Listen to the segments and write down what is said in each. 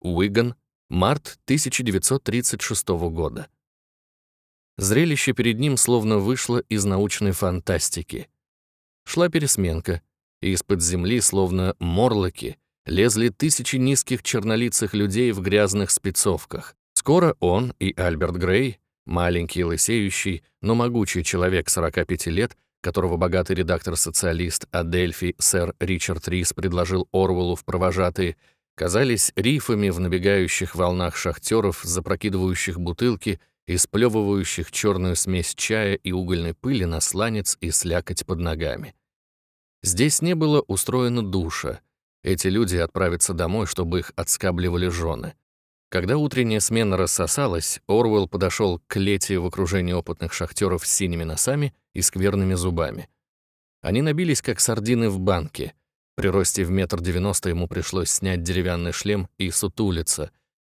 Уиган, март 1936 года. Зрелище перед ним словно вышло из научной фантастики. Шла пересменка, и из-под земли, словно морлоки, лезли тысячи низких чернолицых людей в грязных спецовках. Скоро он и Альберт Грей, маленький лысеющий, но могучий человек 45 лет, которого богатый редактор-социалист Адельфи сэр Ричард Рис предложил Орвелу в провожатые, казались рифами в набегающих волнах шахтеров, запрокидывающих бутылки и сплевывающих черную смесь чая и угольной пыли на сланец и слякоть под ногами. Здесь не было устроено душа. Эти люди отправятся домой, чтобы их отскабливали жены. Когда утренняя смена рассосалась, Орвелл подошел к Лете в окружении опытных шахтеров с синими носами и скверными зубами. Они набились, как сардины в банке. При росте в метр девяносто ему пришлось снять деревянный шлем и сутулиться,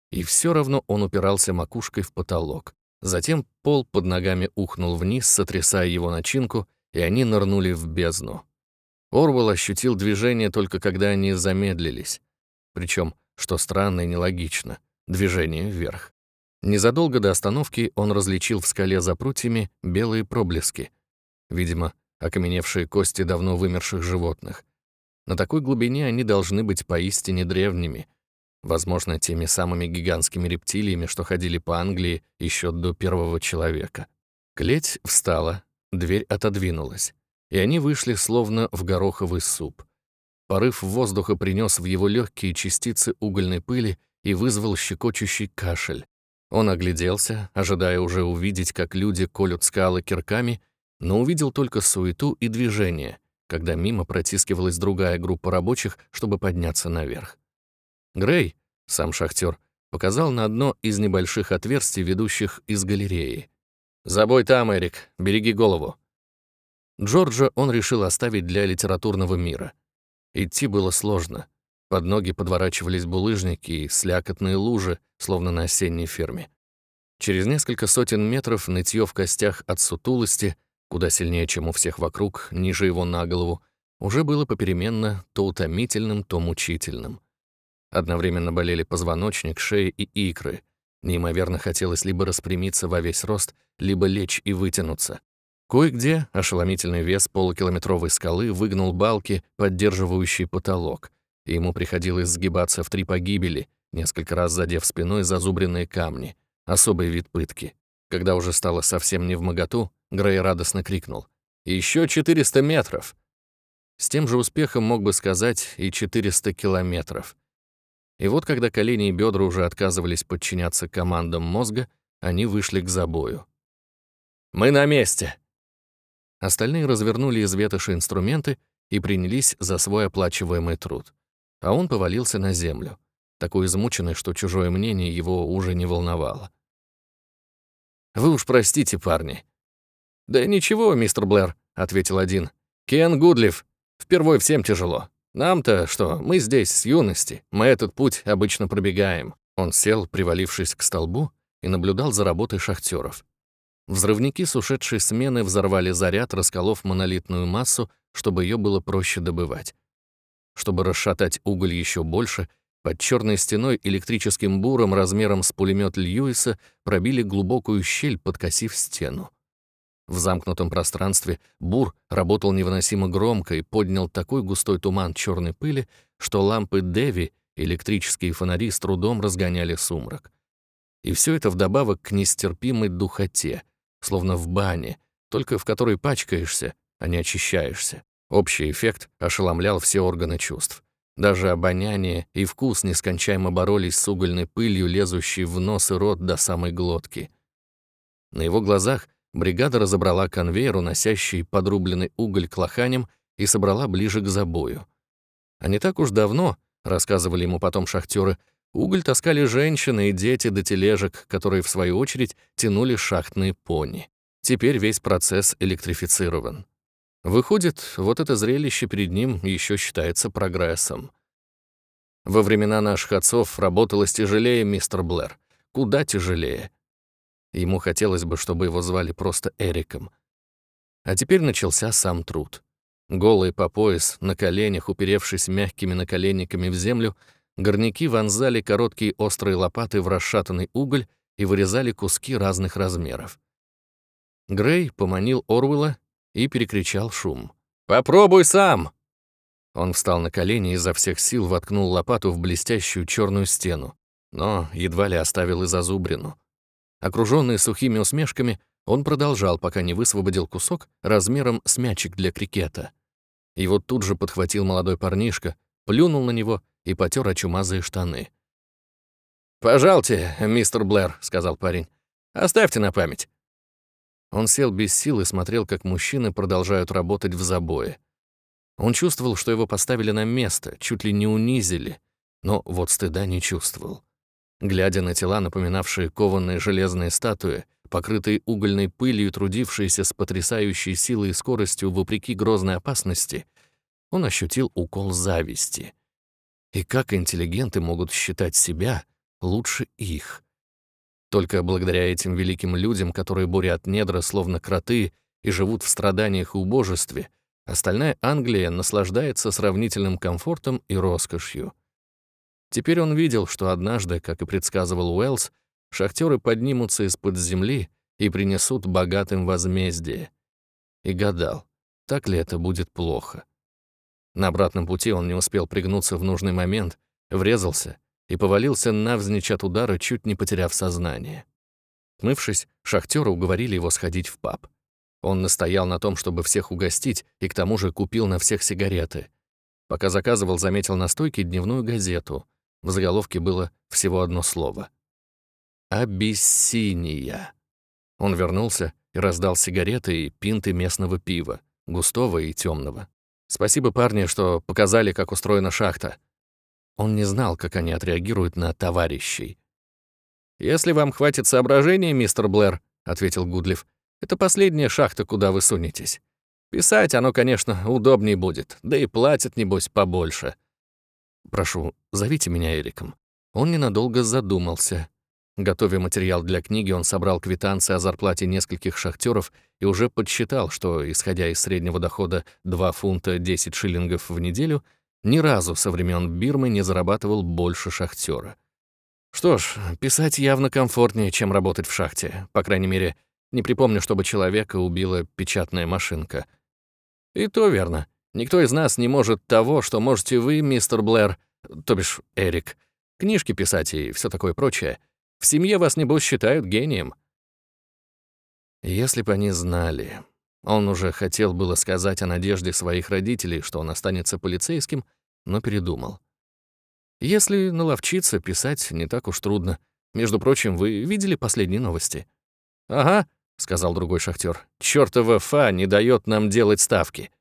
и все равно он упирался макушкой в потолок. Затем пол под ногами ухнул вниз, сотрясая его начинку, и они нырнули в бездну. Орвел ощутил движение только когда они замедлились. Причем, что странно и нелогично, движение вверх. Незадолго до остановки он различил в скале за прутьями белые проблески. Видимо, окаменевшие кости давно вымерших животных. На такой глубине они должны быть поистине древними, Возможно, теми самыми гигантскими рептилиями, что ходили по Англии еще до первого человека. Клеть встала, дверь отодвинулась, и они вышли словно в гороховый суп. Порыв воздуха принес в его легкие частицы угольной пыли и вызвал щекочущий кашель. Он огляделся, ожидая уже увидеть, как люди колют скалы кирками, но увидел только суету и движение, когда мимо протискивалась другая группа рабочих, чтобы подняться наверх. Грей, сам шахтер, показал на одно из небольших отверстий, ведущих из галереи. «Забой там, Эрик, береги голову». Джорджа он решил оставить для литературного мира. Идти было сложно. Под ноги подворачивались булыжники и слякотные лужи, словно на осенней ферме. Через несколько сотен метров нытье в костях от сутулости, куда сильнее, чем у всех вокруг, ниже его на голову, уже было попеременно то утомительным, то мучительным. Одновременно болели позвоночник, шея и икры. Неимоверно хотелось либо распрямиться во весь рост, либо лечь и вытянуться. Кое-где ошеломительный вес полукилометровой скалы выгнул балки, поддерживающие потолок, и ему приходилось сгибаться в три погибели, несколько раз задев спиной зазубренные камни. Особый вид пытки. Когда уже стало совсем не в моготу, Грей радостно крикнул. «Еще 400 метров!» С тем же успехом мог бы сказать и 400 километров. И вот когда колени и бедра уже отказывались подчиняться командам мозга, они вышли к забою. «Мы на месте!» Остальные развернули из ветоши инструменты и принялись за свой оплачиваемый труд. А он повалился на землю, такой измученный, что чужое мнение его уже не волновало. «Вы уж простите, парни». «Да ничего, мистер Блэр», — ответил один. «Кен Гудлиф. Впервой всем тяжело. Нам-то что, мы здесь с юности, мы этот путь обычно пробегаем». Он сел, привалившись к столбу, и наблюдал за работой шахтеров. Взрывники с ушедшей смены взорвали заряд, расколов монолитную массу, чтобы ее было проще добывать. Чтобы расшатать уголь еще больше, под черной стеной электрическим буром размером с пулемет Льюиса пробили глубокую щель, подкосив стену. В замкнутом пространстве бур работал невыносимо громко и поднял такой густой туман черной пыли, что лампы Деви, электрические фонари с трудом разгоняли сумрак. И все это вдобавок к нестерпимой духоте, словно в бане, только в которой пачкаешься, а не очищаешься. Общий эффект ошеломлял все органы чувств. Даже обоняние и вкус нескончаемо боролись с угольной пылью, лезущей в нос и рот до самой глотки. На его глазах Бригада разобрала конвейер, уносящий подрубленный уголь к лоханям, и собрала ближе к забою. А не так уж давно, рассказывали ему потом шахтеры, уголь таскали женщины и дети до тележек, которые, в свою очередь, тянули шахтные пони. Теперь весь процесс электрифицирован. Выходит, вот это зрелище перед ним еще считается прогрессом. Во времена наших отцов работалось тяжелее, мистер Блэр. Куда тяжелее. Ему хотелось бы, чтобы его звали просто Эриком. А теперь начался сам труд. Голый по пояс, на коленях, уперевшись мягкими наколенниками в землю, горняки вонзали короткие острые лопаты в расшатанный уголь и вырезали куски разных размеров. Грей поманил Орвелла и перекричал шум. «Попробуй сам!» Он встал на колени и изо всех сил воткнул лопату в блестящую черную стену, но едва ли оставил и зазубрину. Окруженный сухими усмешками, он продолжал, пока не высвободил кусок размером с мячик для крикета. Его тут же подхватил молодой парнишка, плюнул на него и потер очумазые штаны. «Пожалуйте, мистер Блэр», — сказал парень. «Оставьте на память». Он сел без сил и смотрел, как мужчины продолжают работать в забое. Он чувствовал, что его поставили на место, чуть ли не унизили, но вот стыда не чувствовал. Глядя на тела, напоминавшие кованые железные статуи, покрытые угольной пылью, трудившиеся с потрясающей силой и скоростью вопреки грозной опасности, он ощутил укол зависти. И как интеллигенты могут считать себя лучше их. Только благодаря этим великим людям, которые бурят недра словно кроты и живут в страданиях и убожестве, остальная Англия наслаждается сравнительным комфортом и роскошью. Теперь он видел, что однажды, как и предсказывал Уэллс, шахтеры поднимутся из-под земли и принесут богатым возмездие. И гадал, так ли это будет плохо. На обратном пути он не успел пригнуться в нужный момент, врезался и повалился навзничь от удара, чуть не потеряв сознание. Мывшись, шахтеры уговорили его сходить в паб. Он настоял на том, чтобы всех угостить, и к тому же купил на всех сигареты. Пока заказывал, заметил на стойке дневную газету. В заголовке было всего одно слово. «Абиссиния». Он вернулся и раздал сигареты и пинты местного пива, густого и темного. Спасибо, парни, что показали, как устроена шахта. Он не знал, как они отреагируют на товарищей. «Если вам хватит соображений, мистер Блэр», — ответил Гудлив, «это последняя шахта, куда вы сунетесь. Писать оно, конечно, удобнее будет, да и платят, небось, побольше». «Прошу, зовите меня Эриком». Он ненадолго задумался. Готовя материал для книги, он собрал квитанции о зарплате нескольких шахтеров и уже подсчитал, что, исходя из среднего дохода 2 фунта 10 шиллингов в неделю, ни разу со времен Бирмы не зарабатывал больше шахтера. Что ж, писать явно комфортнее, чем работать в шахте. По крайней мере, не припомню, чтобы человека убила печатная машинка. И то верно. Никто из нас не может того, что можете вы, мистер Блэр, то бишь Эрик, книжки писать и все такое прочее. В семье вас, небось, считают гением. Если бы они знали, он уже хотел было сказать о надежде своих родителей, что он останется полицейским, но передумал. Если наловчиться, писать не так уж трудно. Между прочим, вы видели последние новости? «Ага», — сказал другой шахтер. «Чёртова ФА не дает нам делать ставки».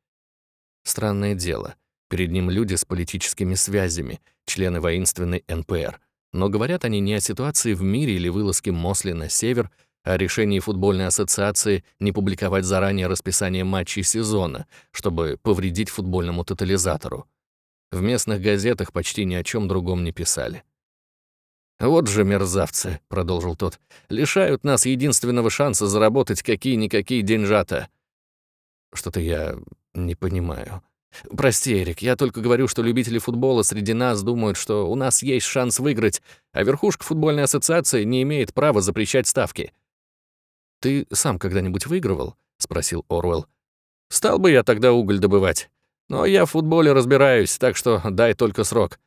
Странное дело. Перед ним люди с политическими связями, члены воинственной НПР. Но говорят они не о ситуации в мире или вылазке Мосли на север, о решении футбольной ассоциации не публиковать заранее расписание матчей сезона, чтобы повредить футбольному тотализатору. В местных газетах почти ни о чем другом не писали. «Вот же мерзавцы», — продолжил тот, — «лишают нас единственного шанса заработать какие-никакие деньжата». «Что-то я не понимаю». «Прости, Эрик, я только говорю, что любители футбола среди нас думают, что у нас есть шанс выиграть, а верхушка футбольной ассоциации не имеет права запрещать ставки. «Ты сам когда-нибудь выигрывал?» — спросил Орвелл. «Стал бы я тогда уголь добывать. Но я в футболе разбираюсь, так что дай только срок».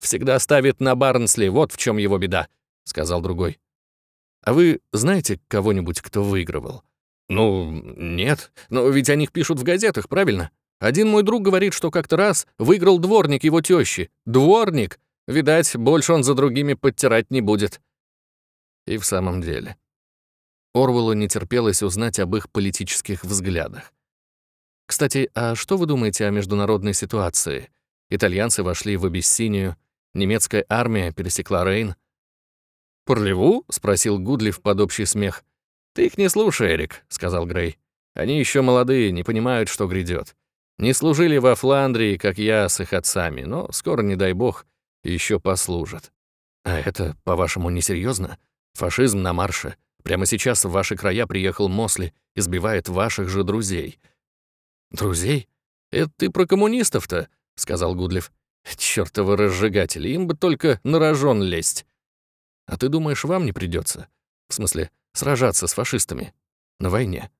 «Всегда ставит на Барнсли, вот в чем его беда», — сказал другой. «А вы знаете кого-нибудь, кто выигрывал?» «Ну, нет. Но ведь о них пишут в газетах, правильно? Один мой друг говорит, что как-то раз выиграл дворник его тещи. Дворник! Видать, больше он за другими подтирать не будет». И в самом деле. Орвеллу не терпелось узнать об их политических взглядах. Кстати, а что вы думаете о международной ситуации? Итальянцы вошли в Абиссинию, немецкая армия пересекла Рейн. «Парлеву?» — спросил Гудлив под общий смех. «Ты их не слушай, Эрик», — сказал Грей. «Они еще молодые, не понимают, что грядет. Не служили во Фландрии, как я с их отцами, но скоро, не дай бог, еще послужат. А это, по-вашему, несерьезно? Фашизм на марше. Прямо сейчас в ваши края приехал Мосли, избивает ваших же друзей». «Друзей? Это ты про коммунистов-то?» — сказал Гудлев. Чёртовы разжигатели, им бы только на рожон лезть. А ты думаешь, вам не придется? В смысле, сражаться с фашистами? На войне?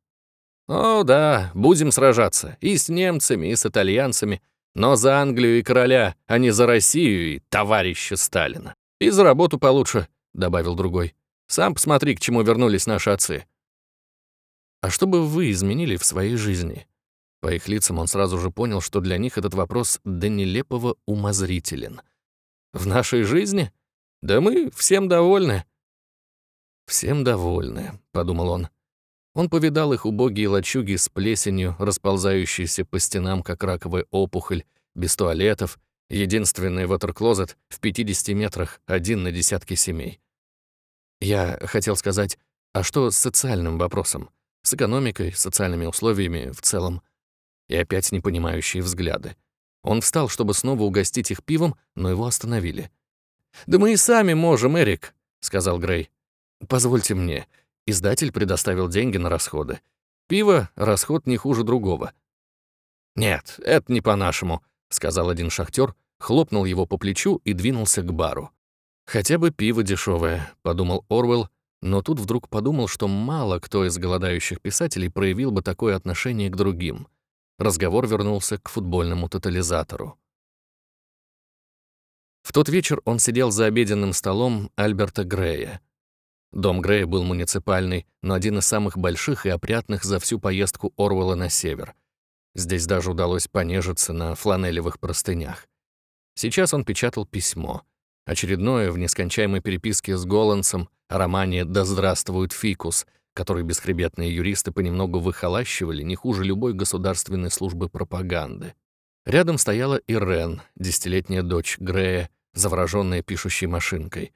О, да, будем сражаться. И с немцами, и с итальянцами. Но за Англию и короля, а не за Россию и товарища Сталина. И за работу получше, добавил другой. Сам посмотри, к чему вернулись наши отцы. А что бы вы изменили в своей жизни? По их лицам он сразу же понял, что для них этот вопрос до нелепого умозрителен. В нашей жизни? Да мы всем довольны. Всем довольны, подумал он. Он повидал их убогие лачуги с плесенью, расползающейся по стенам, как раковая опухоль, без туалетов, единственный ватерклозет в 50 метрах, один на десятки семей. Я хотел сказать, а что с социальным вопросом? С экономикой, социальными условиями в целом? И опять непонимающие взгляды. Он встал, чтобы снова угостить их пивом, но его остановили. «Да мы и сами можем, Эрик», — сказал Грей. «Позвольте мне. Издатель предоставил деньги на расходы. Пиво — расход не хуже другого». «Нет, это не по-нашему», — сказал один шахтер, хлопнул его по плечу и двинулся к бару. «Хотя бы пиво дешевое, подумал Орвелл, но тут вдруг подумал, что мало кто из голодающих писателей проявил бы такое отношение к другим. Разговор вернулся к футбольному тотализатору. В тот вечер он сидел за обеденным столом Альберта Грея. Дом Грея был муниципальный, но один из самых больших и опрятных за всю поездку Орвелла на север. Здесь даже удалось понежиться на фланелевых простынях. Сейчас он печатал письмо. Очередное в нескончаемой переписке с Голландсом о романе «Да здравствует фикус», который бесхребетные юристы понемногу выхолащивали не хуже любой государственной службы пропаганды. Рядом стояла Ирен, десятилетняя дочь Грея, заворожённая пишущей машинкой.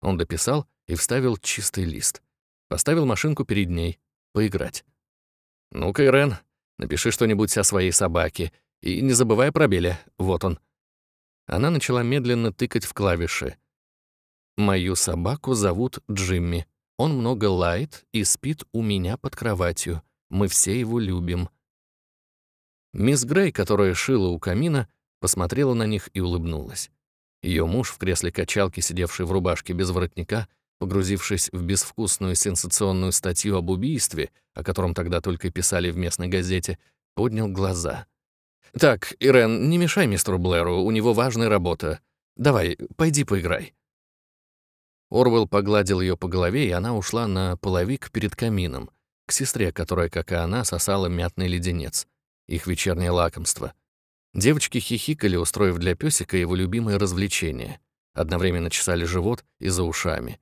Он дописал и вставил чистый лист. Поставил машинку перед ней. Поиграть. «Ну-ка, Ирен, напиши что-нибудь о своей собаке. И не забывай про Беля. Вот он». Она начала медленно тыкать в клавиши. «Мою собаку зовут Джимми. Он много лает и спит у меня под кроватью. Мы все его любим». Мисс Грей, которая шила у камина, посмотрела на них и улыбнулась. Ее муж в кресле качалки, сидевший в рубашке без воротника, погрузившись в безвкусную сенсационную статью об убийстве, о котором тогда только писали в местной газете, поднял глаза. «Так, Ирен, не мешай мистеру Блэру, у него важная работа. Давай, пойди поиграй». Орвел погладил ее по голове, и она ушла на половик перед камином, к сестре, которая, как и она, сосала мятный леденец, их вечернее лакомство — Девочки хихикали, устроив для пёсика его любимое развлечение. Одновременно чесали живот и за ушами.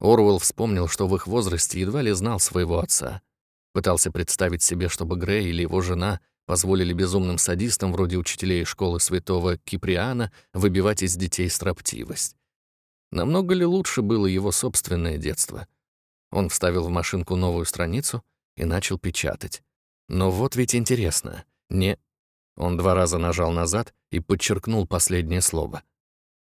Орвелл вспомнил, что в их возрасте едва ли знал своего отца. Пытался представить себе, чтобы Грей или его жена позволили безумным садистам вроде учителей школы святого Киприана выбивать из детей строптивость. Намного ли лучше было его собственное детство? Он вставил в машинку новую страницу и начал печатать. Но вот ведь интересно, не он два раза нажал назад и подчеркнул последнее слово.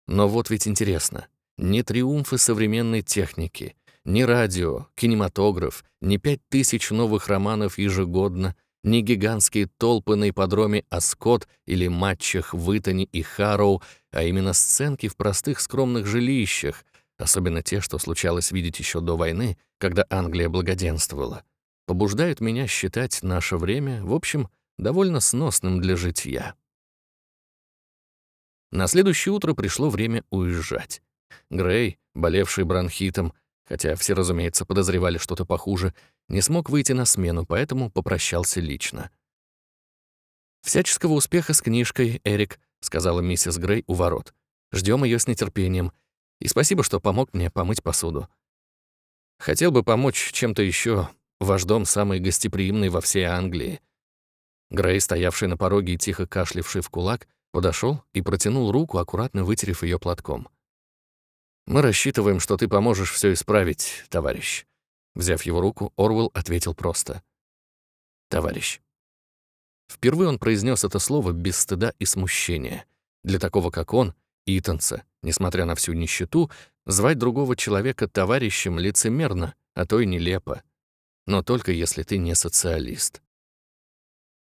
Но вот ведь интересно, ни триумфы современной техники, ни радио, кинематограф, ни пять тысяч новых романов ежегодно, ни гигантские толпы на ипподроме Аскот или матчах в и Харроу, а именно сценки в простых скромных жилищах, особенно те, что случалось видеть еще до войны, когда Англия благоденствовала, побуждают меня считать наше время, в общем, довольно сносным для житья. На следующее утро пришло время уезжать. Грей, болевший бронхитом, хотя все, разумеется, подозревали что-то похуже, не смог выйти на смену, поэтому попрощался лично. «Всяческого успеха с книжкой, Эрик», — сказала миссис Грей у ворот. Ждем ее с нетерпением. И спасибо, что помог мне помыть посуду. Хотел бы помочь чем-то еще. Ваш дом самый гостеприимный во всей Англии. Грей, стоявший на пороге и тихо кашлявший в кулак, подошел и протянул руку, аккуратно вытерев ее платком. «Мы рассчитываем, что ты поможешь все исправить, товарищ». Взяв его руку, Орвел ответил просто. «Товарищ». Впервые он произнес это слово без стыда и смущения. Для такого, как он, Итанца, несмотря на всю нищету, звать другого человека товарищем лицемерно, а то и нелепо. Но только если ты не социалист.